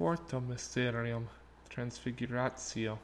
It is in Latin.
quarto mysterium transfiguratio